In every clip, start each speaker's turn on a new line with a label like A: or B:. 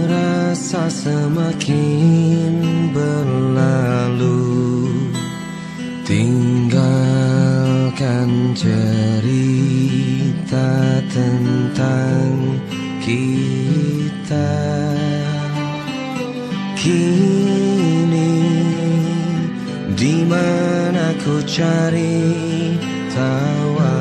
A: Masa semakin berlalu. Tinggalkan cerita tentang kita. Kini di mana ku cari tawamu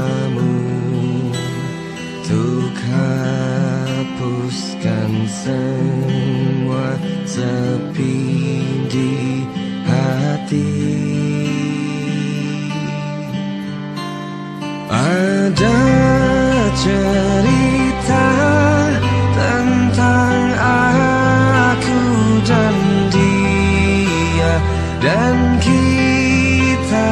A: hati. Ada cerita tentang aku dan dia. Dan kita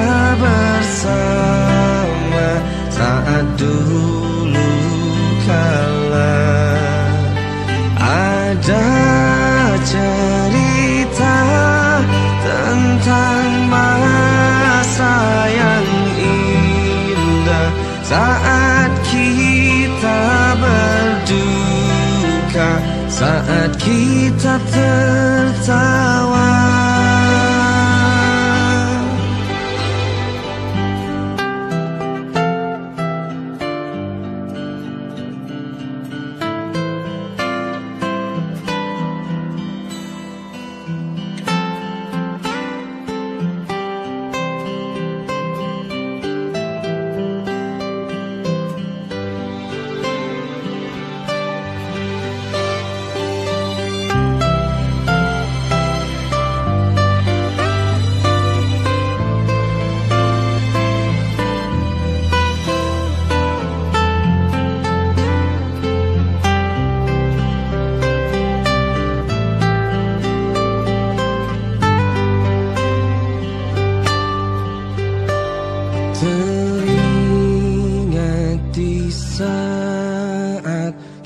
A: saat kita berduka saat kita tertawa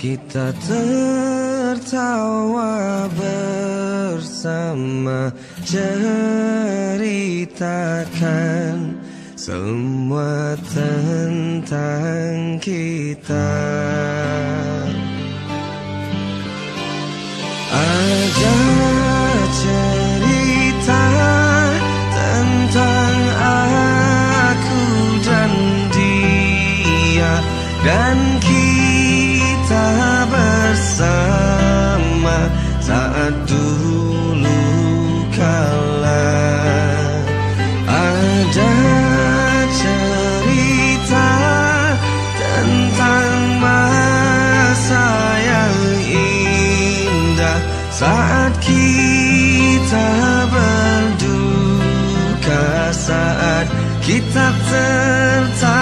A: kita tertawa bersama Ceritakan semua tentang kita. Ada dulu kala Ada cerita tentang masa yang indah saat kita berduka saat kita tertawa